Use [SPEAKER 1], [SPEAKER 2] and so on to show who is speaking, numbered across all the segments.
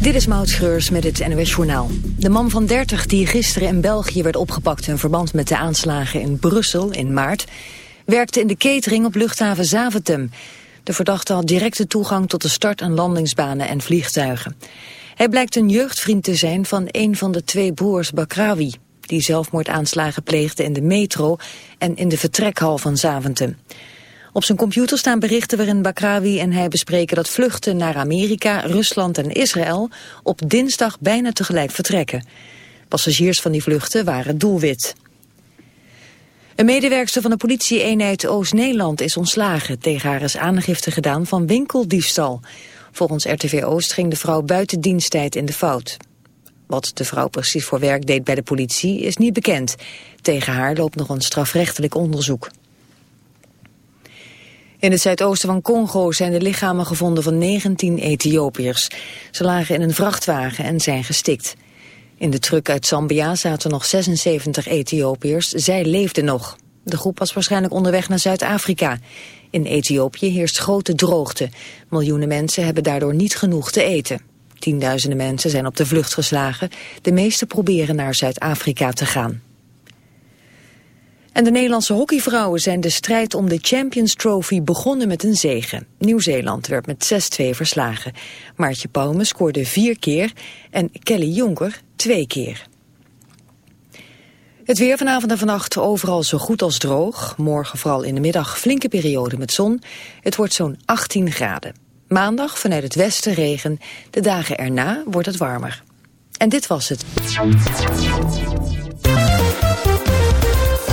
[SPEAKER 1] Dit is Maud Schreurs met het NOS Journaal. De man van 30 die gisteren in België werd opgepakt... in verband met de aanslagen in Brussel in maart... werkte in de catering op luchthaven Zaventem. De verdachte had directe toegang tot de start- en landingsbanen en vliegtuigen. Hij blijkt een jeugdvriend te zijn van een van de twee broers Bakrawi... die zelfmoordaanslagen pleegde in de metro en in de vertrekhal van Zaventem. Op zijn computer staan berichten waarin Bakrawi en hij bespreken dat vluchten naar Amerika, Rusland en Israël op dinsdag bijna tegelijk vertrekken. Passagiers van die vluchten waren doelwit. Een medewerkster van de politie-eenheid Oost-Nederland is ontslagen. Tegen haar is aangifte gedaan van winkeldiefstal. Volgens RTV Oost ging de vrouw buiten diensttijd in de fout. Wat de vrouw precies voor werk deed bij de politie is niet bekend. Tegen haar loopt nog een strafrechtelijk onderzoek. In het zuidoosten van Congo zijn de lichamen gevonden van 19 Ethiopiërs. Ze lagen in een vrachtwagen en zijn gestikt. In de truck uit Zambia zaten nog 76 Ethiopiërs. Zij leefden nog. De groep was waarschijnlijk onderweg naar Zuid-Afrika. In Ethiopië heerst grote droogte. Miljoenen mensen hebben daardoor niet genoeg te eten. Tienduizenden mensen zijn op de vlucht geslagen. De meeste proberen naar Zuid-Afrika te gaan. En de Nederlandse hockeyvrouwen zijn de strijd om de Champions Trophy begonnen met een zege. Nieuw-Zeeland werd met 6-2 verslagen. Maartje Pauwme scoorde vier keer en Kelly Jonker twee keer. Het weer vanavond en vannacht overal zo goed als droog. Morgen vooral in de middag flinke periode met zon. Het wordt zo'n 18 graden. Maandag vanuit het westen regen. De dagen erna wordt het warmer. En dit was het.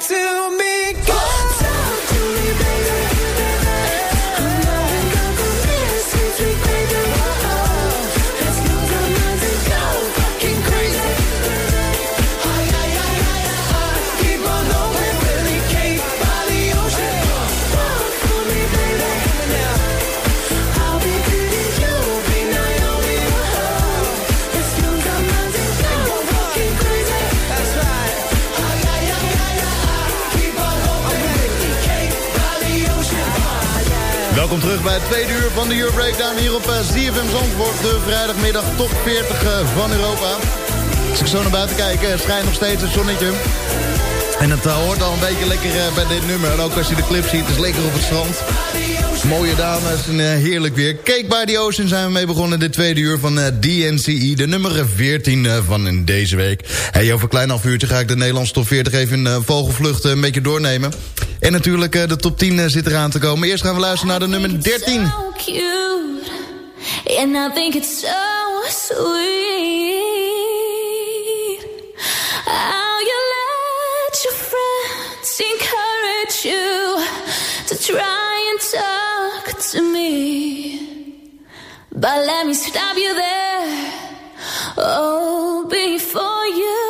[SPEAKER 2] to me. Go.
[SPEAKER 3] Bij het tweede uur van de Euro Breakdown hier op ZFM Zandvoort. De vrijdagmiddag top 40 uh, van Europa. Als ik zo naar buiten kijk, uh, schijnt nog steeds het zonnetje. En uh, hoort al een beetje lekker bij dit nummer. En ook als je de clip ziet, is lekker op het strand. Mooie dames en heerlijk weer. Cake by the Ocean zijn we mee begonnen. Dit tweede uur van DNCE. De nummer 14 van deze week. Hey, over een klein half uurtje ga ik de Nederlandse top 40 even in vogelvlucht een beetje doornemen. En natuurlijk de top 10 zit eraan te komen. Eerst gaan we luisteren naar de nummer 13.
[SPEAKER 4] So cute. And I think it's so sweet. How you let your friends encourage you to try and talk to me. But let me stop you there. Oh, before you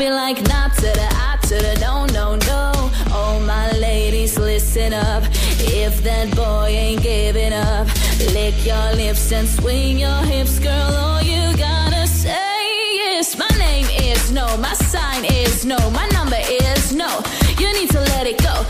[SPEAKER 4] be like not to the I to the no no no. All my ladies, listen up. If that boy ain't giving up, lick your lips and swing your hips, girl. All you gotta say is my name is no, my sign is no, my number is no. You need to let it go.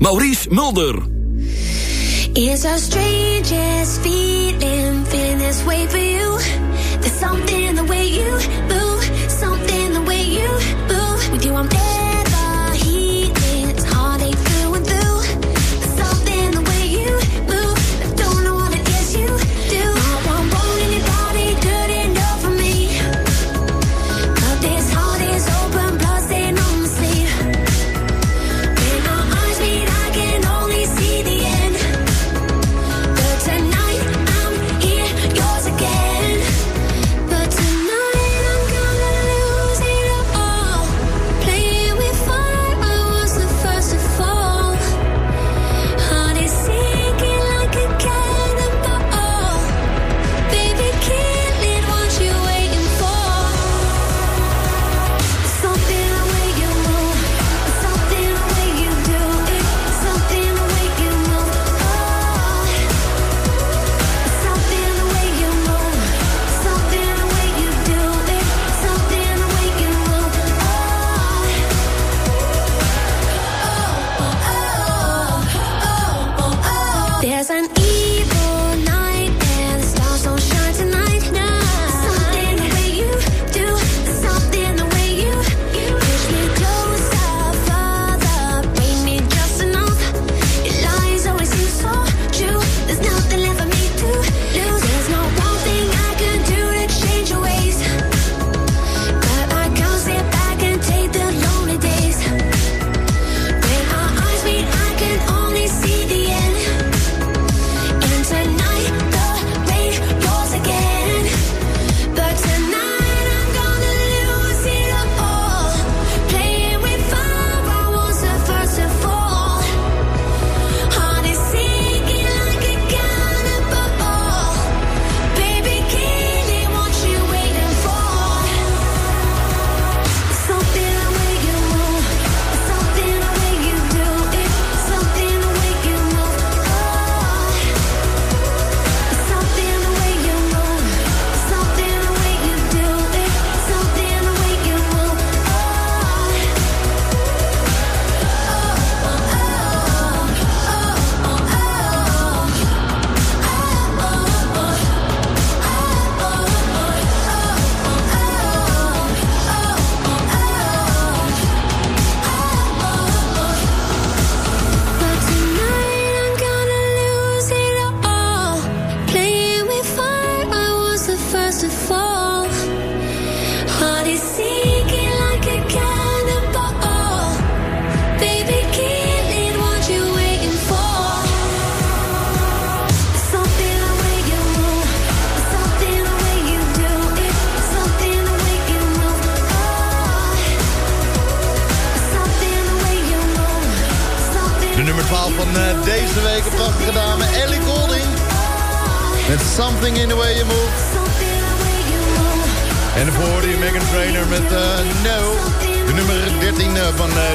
[SPEAKER 5] Maurice Mulder.
[SPEAKER 4] It's our strangest feeling, feeling this way for you. There's something in the way you move, something in the way you move. With you, I'm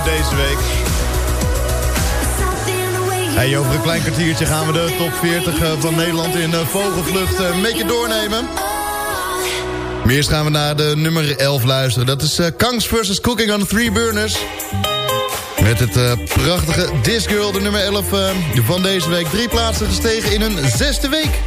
[SPEAKER 3] deze week. Hey, over een klein kwartiertje gaan we de top 40 uh, van Nederland in uh, vogelvlucht een beetje doornemen. Eerst gaan we naar de nummer 11 luisteren. Dat is Kangs vs. Cooking on Three Burners. Met het prachtige This Girl, de nummer 11 uh, van deze week. Drie plaatsen gestegen in hun zesde week.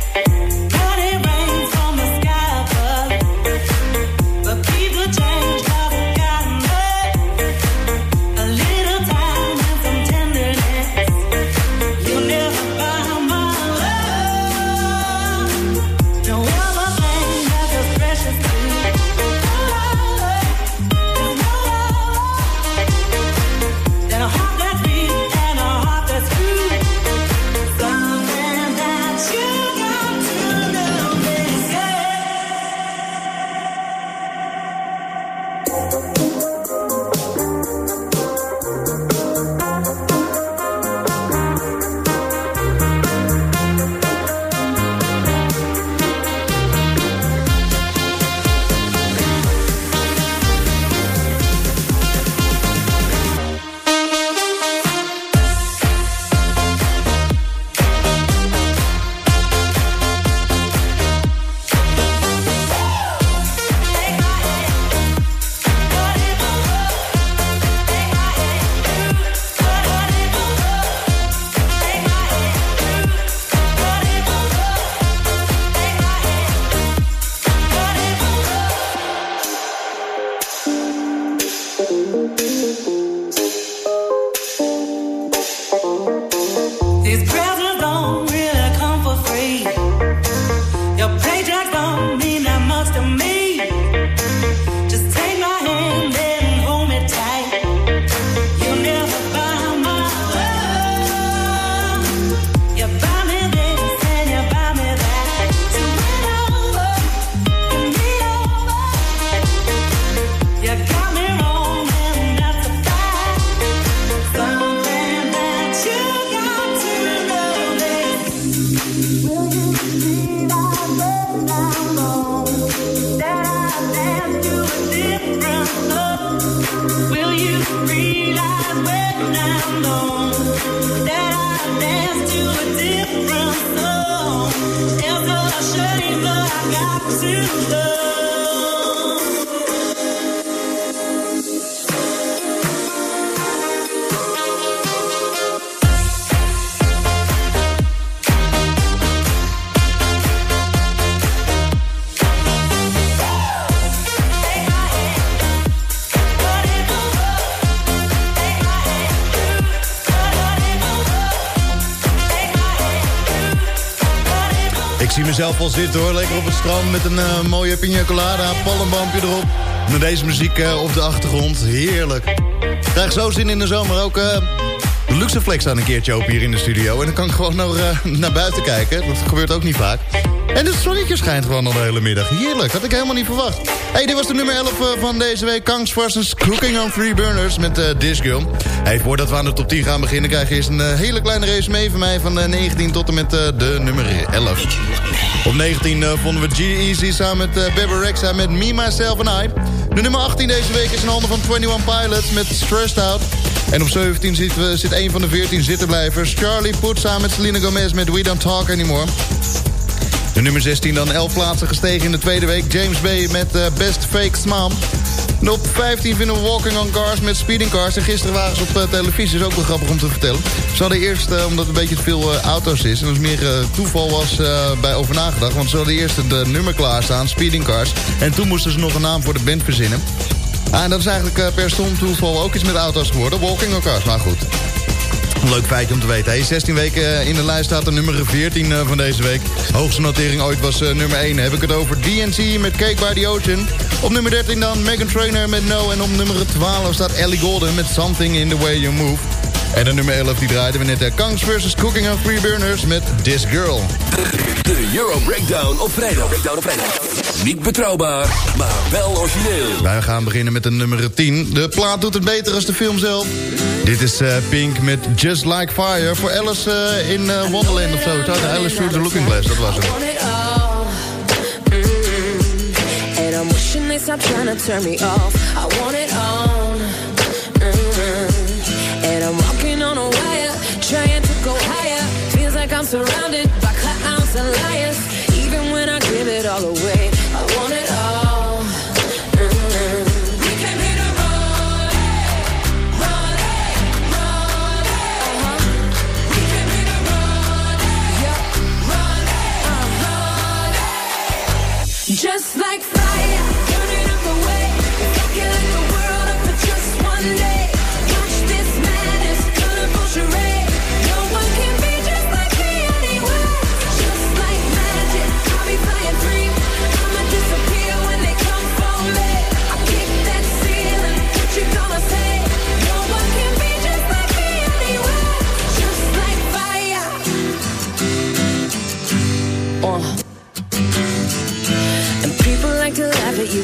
[SPEAKER 3] Zelf al zitten hoor. Lekker op het strand met een uh, mooie pina colada, palmbampje erop. Met deze muziek uh, op de achtergrond. Heerlijk. Krijg zo zin in de zomer ook uh, de Luxeflex aan een keertje open hier in de studio. En dan kan ik gewoon naar, naar buiten kijken. Dat gebeurt ook niet vaak. En het zonnetje schijnt gewoon al de hele middag. Heerlijk, had ik helemaal niet verwacht. Hey, dit was de nummer 11 van deze week. Kangs vs. Cooking on Three Burners met uh, This Girl. Hey, voordat we aan de top 10 gaan beginnen... krijg je eerst een uh, hele kleine race mee van mij... van uh, 19 tot en met de nummer 11. Op 19 vonden we G-Eazy samen met uh, Rexa met Me, Myself and I. De nummer 18 deze week is in handen van 21 Pilots met Stressed Out. En op 17 zit, zit een van de 14 zittenblijvers. Charlie Poet samen met Selena Gomez met We Don't Talk Anymore. Nummer 16 dan 11 plaatsen gestegen in de tweede week. James Bay met uh, Best Fake Smam. En op 15 vinden we Walking on Cars met Speeding Cars. En gisteren waren ze op uh, televisie, is ook wel grappig om te vertellen. Ze hadden eerst, uh, omdat het een beetje te veel auto's is... en dat het meer toeval was bij over nagedacht... want ze hadden eerst de nummer klaarstaan, Speeding Cars... en toen moesten ze nog een naam voor de band verzinnen. Ah, en dat is eigenlijk per stom toeval ook iets met auto's geworden. Walking on Cars, maar goed. Leuk feitje om te weten. Hey, 16 weken in de lijst staat de nummer 14 van deze week. Hoogste notering ooit was uh, nummer 1. Heb ik het over DNC met Cake by the Ocean. Op nummer 13 dan Megan Trainer met No. En op nummer 12 staat Ellie Golden met Something in the Way You Move. En de nummer 11 die draaiden we net. Uh, Kangs vs. Cooking on Free Burners met This Girl.
[SPEAKER 5] De Euro Breakdown op vrijdag. Breakdown op vrijdag. Niet betrouwbaar, maar wel origineel.
[SPEAKER 3] Wij gaan beginnen met de nummer 10. De plaat doet het beter als de film zelf. Dit is eh, Pink met Just Like Fire. Voor Alice eh, in eh, Wonderland of zo. Alice Through the Looking Glass, dat was het.
[SPEAKER 2] And I'm wishing they stop trying to turn me off. I want it all. Trying to go higher. Feels like I'm surrounded by clowns and liars. Even when I give it all away,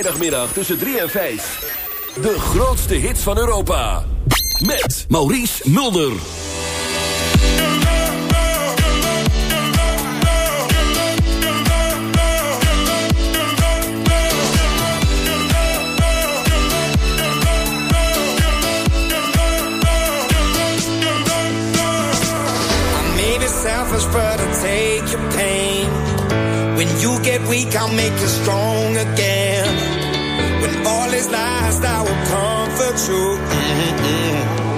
[SPEAKER 5] Vrijdagmiddag tussen 3 en 5. De grootste hits van Europa. Met Maurice Mulder.
[SPEAKER 6] Get weak, I'll make you strong again. When all is lost, I will comfort you. Mm-mm. So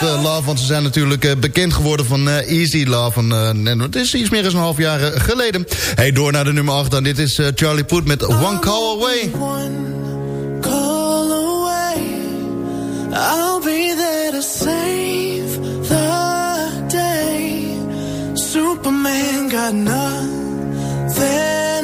[SPEAKER 3] met eh, Love. Want ze zijn natuurlijk eh, bekend geworden van eh, Easy Love. En, en het is iets meer dan een half jaar geleden. Hey, door naar de nummer 8 dan. Dit is Charlie Puth met One Call Away.
[SPEAKER 6] One call away, I'll be there to save the day. Superman got nothing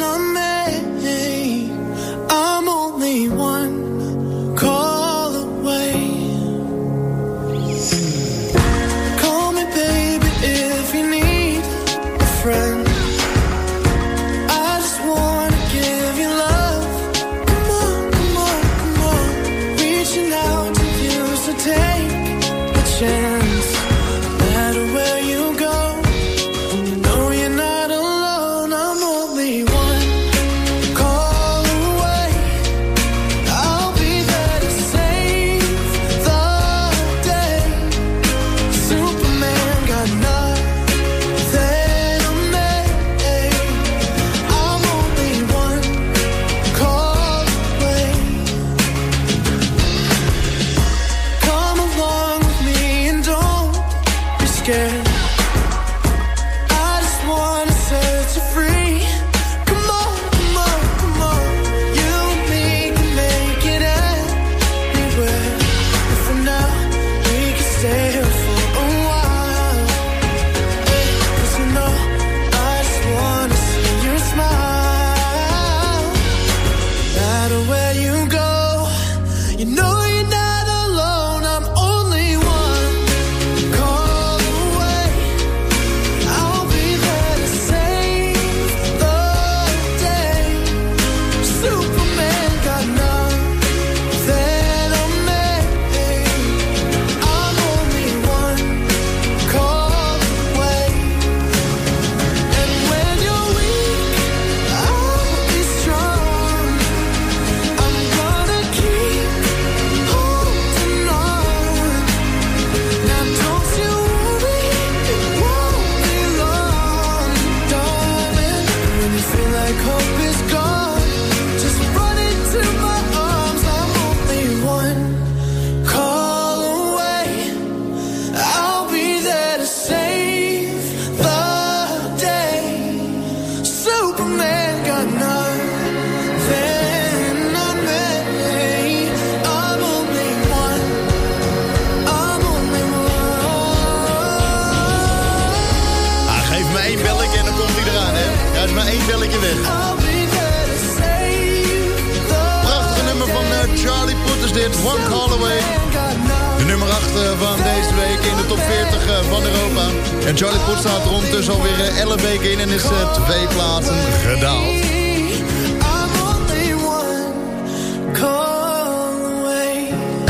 [SPEAKER 3] De nummer 8 van deze week in de top 40 eh, van Europa. En Charlie Puth staat er ondertussen alweer eh, 11 weken in en is eh, twee plaatsen gedaald.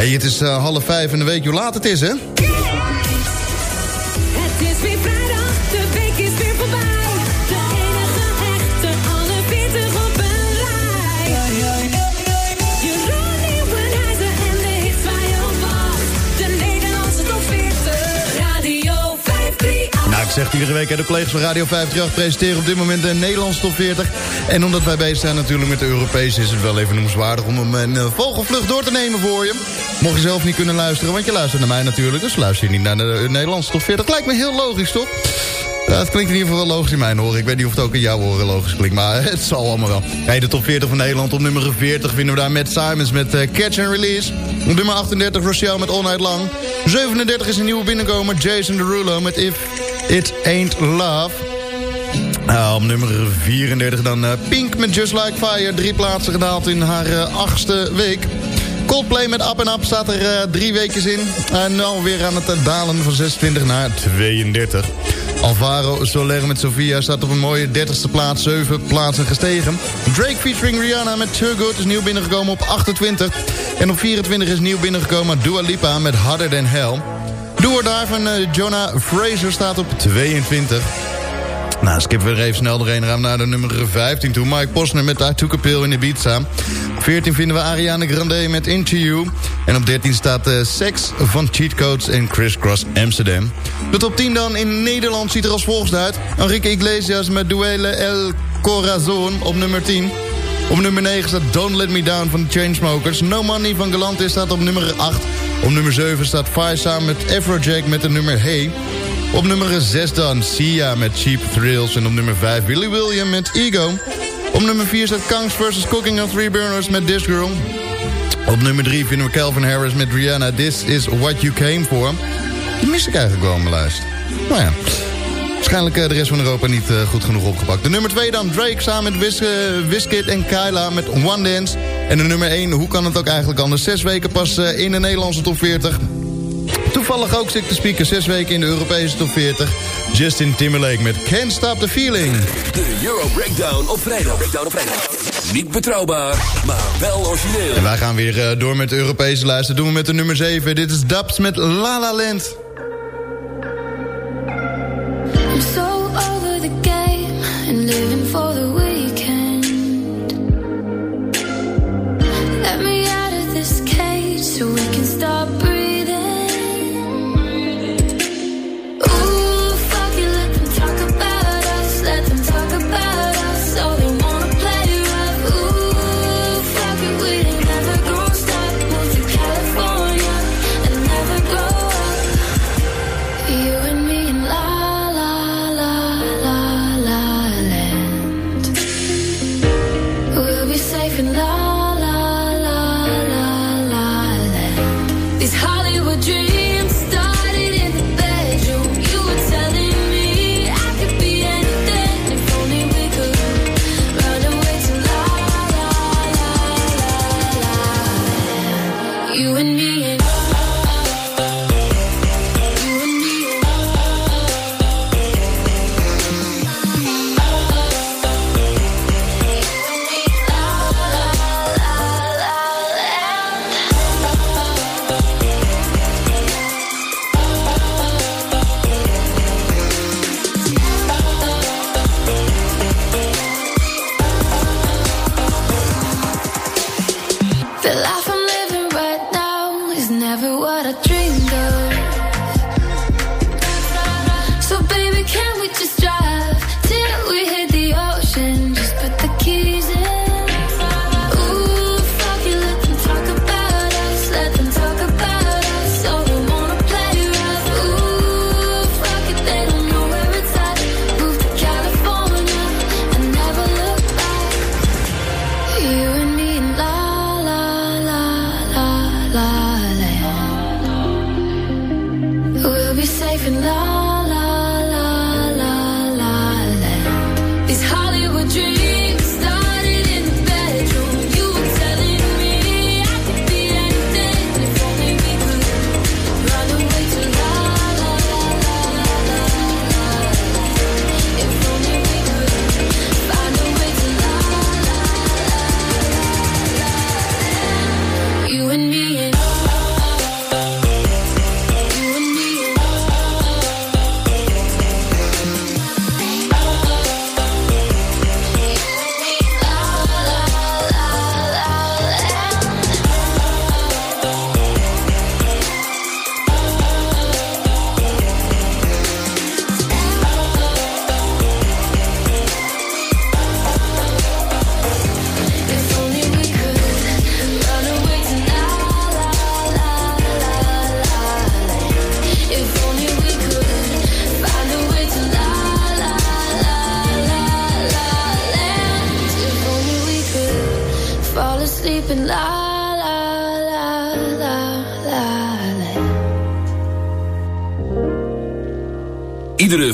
[SPEAKER 3] Hey, het is eh, half vijf en weet je hoe laat het is, hè?
[SPEAKER 2] 538.
[SPEAKER 3] Ik zeg het iedere week, de collega's van Radio 538 presenteren op dit moment de Nederlandse top 40. En omdat wij bezig zijn natuurlijk met de Europese... is het wel even noemenswaardig om hem een eh, vogelvlucht door te nemen voor je. Mocht je zelf niet kunnen luisteren, want je luistert naar mij natuurlijk... dus luister je niet naar de Nederlandse top 40. Lijkt me heel logisch, toch? Ja, het klinkt in ieder geval wel logisch in mijn oren. Ik weet niet of het ook in jouw oren logisch klinkt, maar het zal allemaal wel. Hey, de top 40 van Nederland op nummer 40 vinden we daar met Simons met eh, Catch and Release. Op nummer 38 Rochelle met All Night Long. 37 is een nieuwe binnenkomer Jason Derulo met If It Ain't Love. Uh, op nummer 34 dan eh, Pink met Just Like Fire. Drie plaatsen gedaald in haar eh, achtste week. Coldplay met Up and Up staat er eh, drie weken in. En nu alweer aan het dalen van 26 naar 32.
[SPEAKER 2] Alvaro Soler met Sofia staat op een mooie 30ste plaats, 7 plaatsen gestegen. Drake featuring Rihanna met Too Good is nieuw binnengekomen op 28. En op 24 is nieuw binnengekomen Dua Lipa met Harder Than Hell. Door daar van uh, Jonah Fraser staat op 22. Nou, skippen we even snel doorheen. gaan we naar de nummer 15 toe. Mike Posner met I Took a Pill in Ibiza. Op 14 vinden we Ariana Grande met Into You. En op 13 staat uh, Sex van Cheat Codes en Criss Cross Amsterdam. De top 10 dan in Nederland ziet er als volgt uit. Enrique Iglesias met Duele El Corazon op nummer 10. Op nummer 9 staat Don't Let Me Down van de Chainsmokers. No Money van Galante staat op nummer 8. Op nummer 7 staat Fire samen met Afrojack met de nummer Hey. Op nummer 6 dan Sia met Cheap Thrills. En op nummer 5 Billy William met Ego. Op nummer 4 staat Kangs vs. Cooking on Three Burners met This Girl. Op nummer 3 vinden we Calvin Harris met Rihanna. This is what you came for. Die mis ik eigenlijk wel in mijn lijst. Nou ja, waarschijnlijk uh, de rest van Europa niet uh, goed genoeg opgepakt. De nummer 2 dan Drake samen met Wiz, uh, Wizkid en Kyla met One Dance. En de nummer 1, hoe kan het ook eigenlijk anders? Zes weken pas in de Nederlandse top 40. Toevallig ook zit te speaker zes weken in de Europese top 40. Justin Timberlake met Can't Stop the Feeling.
[SPEAKER 5] De Euro Breakdown op vrijdag. Breakdown op vrijdag. Niet betrouwbaar, maar wel origineel.
[SPEAKER 2] En wij gaan weer door met de Europese lijst. Dat doen we met de nummer 7. Dit is Dubs met La La Land.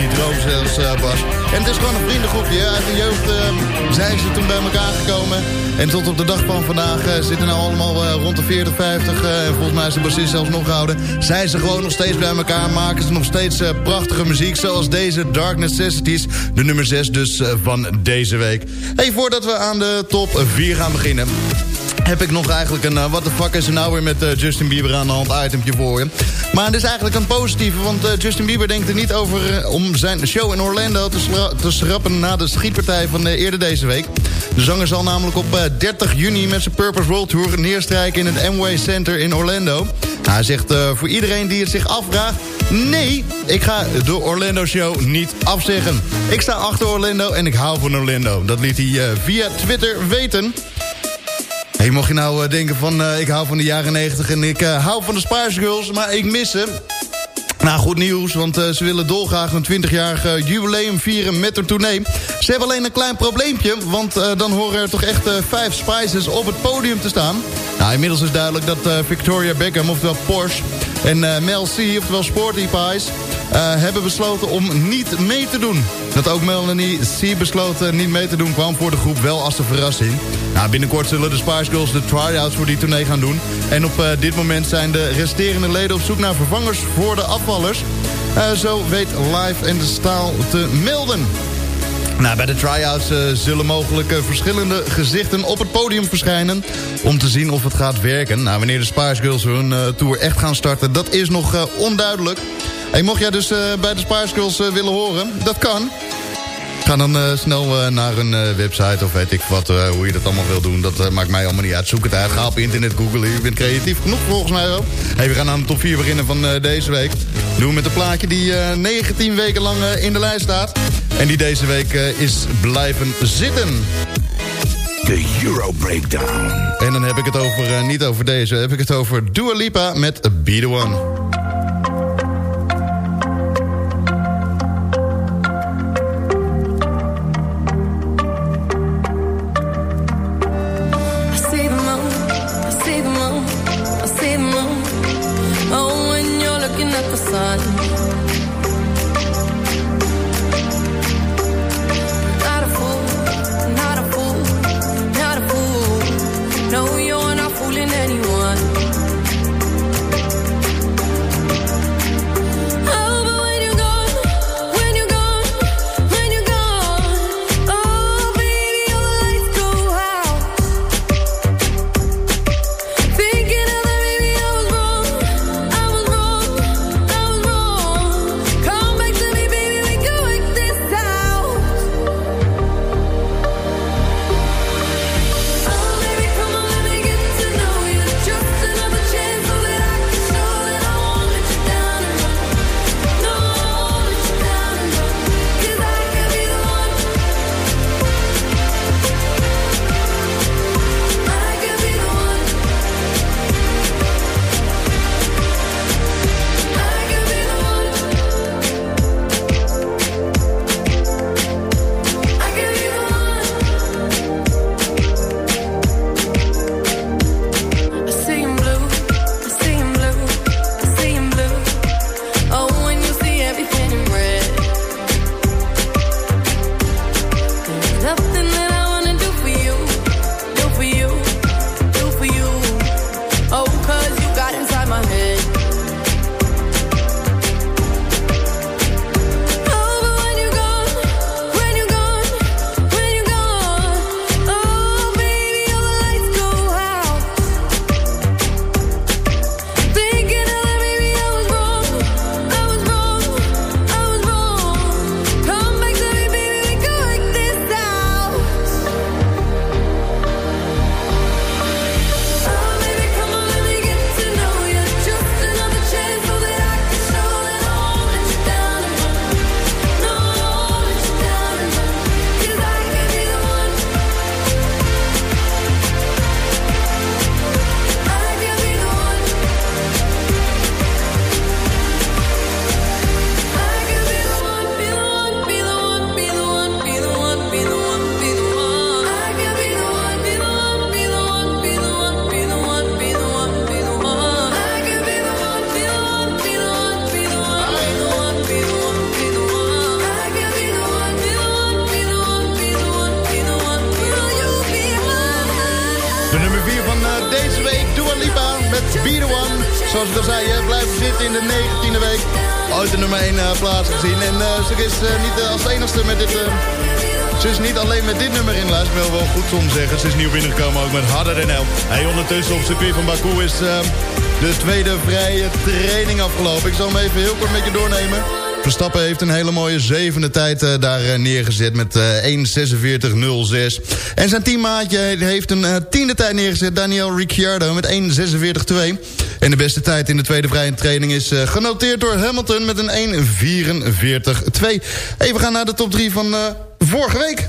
[SPEAKER 3] Die droom zelfs, eh, Bas. En het is gewoon een vriendengroepje. Uit de jeugd eh, zijn ze toen bij elkaar gekomen. En tot op de dag van vandaag eh, zitten nou allemaal eh, rond de 40, 50. eh, en volgens mij is de bassist zelfs nog gehouden. Zijn ze gewoon nog steeds bij elkaar. Maken ze nog steeds prachtige muziek. Zoals deze Dark Necessities. De nummer 6 dus van deze week. Hey, voordat we aan de top 4 gaan beginnen heb ik nog eigenlijk een... eh, wat de fuck is er nou weer met eh, Justin Bieber aan de hand itempje voor je. Maar het is eigenlijk een positieve, want eh, Justin Bieber denkt er niet over... om zijn show in Orlando te, te schrappen na de schietpartij van eerder deze week. De zanger zal namelijk op eh, 30 juni met zijn Purpose World Tour... neerstrijken in het Amway Center in Orlando. Hij zegt voor iedereen die het zich afvraagt... Nee, ik ga de Orlando Show niet afzeggen. Ik sta achter Orlando en ik hou van Orlando. Dat liet hij via Twitter weten... Hey, mocht je nou eh, denken van eh, ik hou van de jaren 90 en ik eh, hou van de Spice Girls, maar ik mis ze. Nou, goed nieuws, want ze willen dolgraag een 20-jarig eh, jubileum vieren met een tournee. Ze hebben alleen een klein probleempje, want dan horen er toch echt vijf Spices op het podium te staan. Nou, inmiddels is duidelijk dat Victoria Beckham, oftewel Porsche, en eh, Mel C, oftewel Sporty Pies, eh, hebben besloten om niet mee te doen. Dat ook Melanie C besloten niet mee te doen kwam voor de groep wel als een verrassing. Nou, binnenkort zullen de Spice Girls de try-outs voor die tournee gaan doen. En op eh, dit moment zijn de resterende leden op zoek naar vervangers voor de afvallers. Zo weet Live en de Staal te melden.
[SPEAKER 2] Nou, bij de try-outs eh, zullen mogelijk eh, verschillende gezichten op het podium verschijnen... om te zien of het gaat werken. Nou, wanneer de Spice Girls hun eh, tour echt gaan starten, dat is nog onduidelijk. Mocht jij dus bij de Spice Girls willen horen, dat kan. Ga dan snel naar een website of weet ik wat, hoe je dat allemaal wil doen. Dat maakt mij allemaal niet uit. Zoek het uit, ga op internet googlen. Je bent creatief genoeg volgens mij wel. Hey, we gaan aan de top 4 beginnen van deze week. Doen we met een plaatje die 19 weken lang in de lijst staat. En die deze week is blijven zitten.
[SPEAKER 7] De Euro Breakdown.
[SPEAKER 2] En dan heb ik het over, niet over deze, heb ik het over Dua Lipa met Be The One. De tweede vrije training afgelopen. Ik zal hem even heel kort met je doornemen. Verstappen heeft een hele mooie zevende tijd uh, daar uh, neergezet met uh, 1.46.06. En zijn teammaatje heeft een tiende tijd neergezet, Daniel Ricciardo, met 1.46.2. En de beste tijd in de tweede vrije training is genoteerd door Hamilton met een 1.44.2. Even gaan naar de top 3 van vorige week.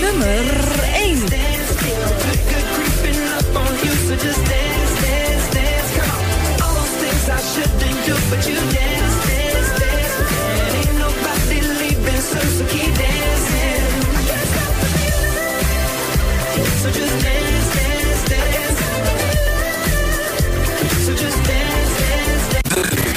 [SPEAKER 8] Nummer
[SPEAKER 2] 1.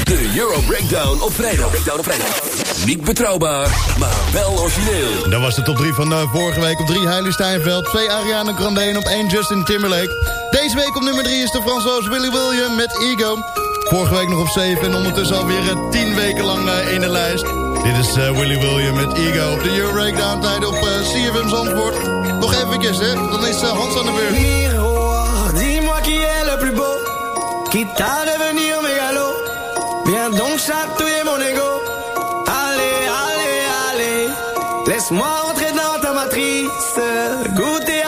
[SPEAKER 5] De Euro Breakdown op vrijdag. Breakdown op vrijdag. Niet betrouwbaar, maar wel origineel.
[SPEAKER 3] Dat was de top 3 van uh, vorige week. Op 3 Hailey Steinfeld, 2 Ariana Grande en op 1 Justin Timberlake. Deze week op nummer 3 is de Fransoos Willy William met Ego. Vorige week nog op 7 en ondertussen alweer 10 weken lang uh, in de lijst. Dit is uh, Willy William met Ego. De Euro Breakdown tijd op CFM Zandvoort. Nog eventjes hè, dan is Hans aan de beurt.
[SPEAKER 9] Miroir, dis-moi qui est le plus beau, à laisse-moi entrer dans ta matrice, goûter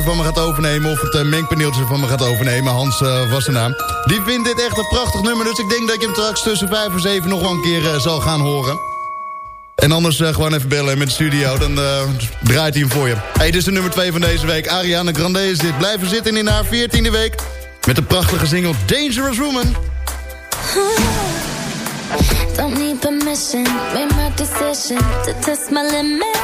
[SPEAKER 3] eh, van me gaat overnemen... of het uh, mengpaneeltje van me gaat overnemen, Hans eh, was de naam... die vindt dit echt een prachtig nummer... dus ik denk dat ik hem straks tussen vijf en zeven nog wel een keer eh, zal gaan horen. En anders eh, gewoon even bellen met de studio, dan eh, draait hij hem voor je. Hey, dit is de nummer 2 van deze week. Ariana Grande is dit. Blijven zitten in haar veertiende week... met de prachtige single Dangerous Woman.
[SPEAKER 4] Don't need permission, my to test my.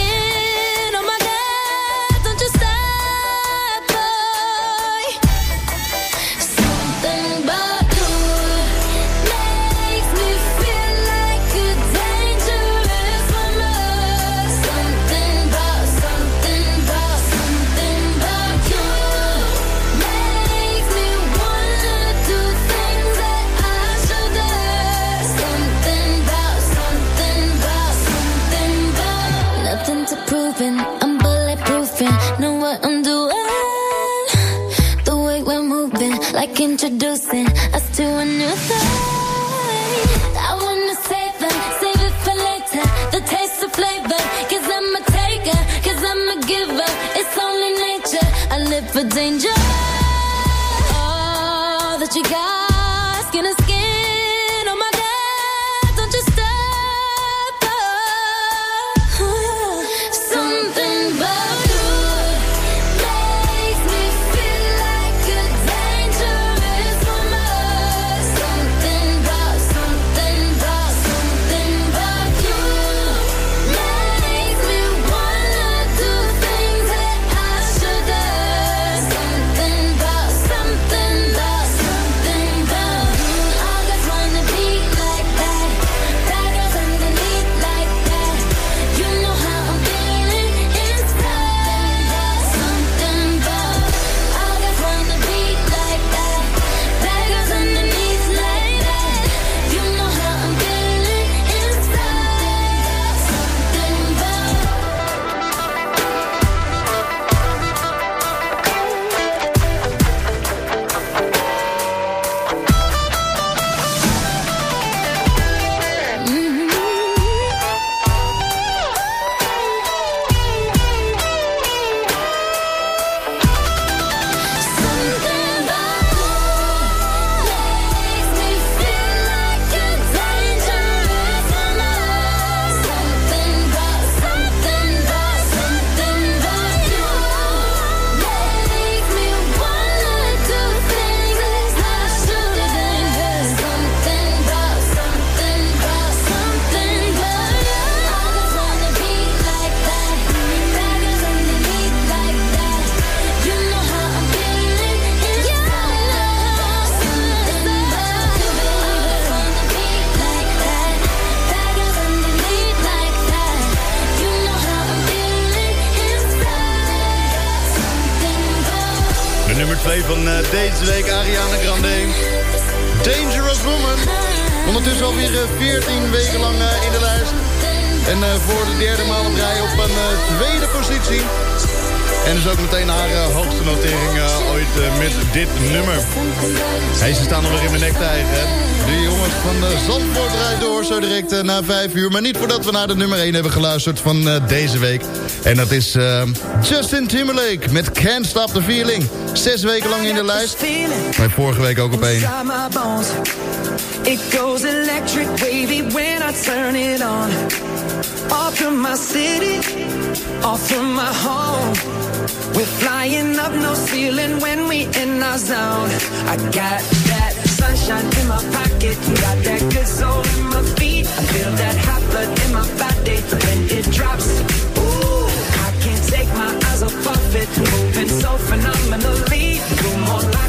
[SPEAKER 4] but danger all that you got.
[SPEAKER 3] Maar niet voordat we naar de nummer 1 hebben geluisterd van uh, deze week. En dat is uh, Justin Timberlake met Can't Stop the Feeling. Zes weken lang in de lijst. Maar vorige week ook op één.
[SPEAKER 2] It goes electric wavy when I turn it on. Off from my city, off from my home. We're flying up no ceiling when we in our zone. I got... sunshine in my pocket. Got that good soul in my feet. I feel that hot blood in my body when it drops. Ooh, I can't take my eyes off of it. Moving so phenomenally. You're more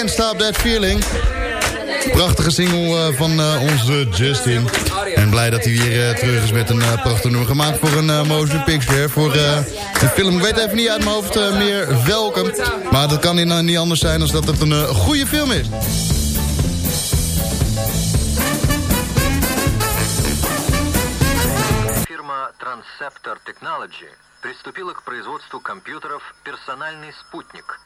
[SPEAKER 2] En Stop That
[SPEAKER 6] Feeling.
[SPEAKER 3] Prachtige single eh, van eh, onze Justin. En blij dat hij weer eh, terug is met een prachtig nummer gemaakt voor een motion picture. Voor de film, ik weet even niet uit mijn hoofd meer welke. Maar dat kan niet anders zijn dan dat het een goede film is.
[SPEAKER 10] Firma Transceptor Technology приступила к производству компьютеров «Персональный спутник»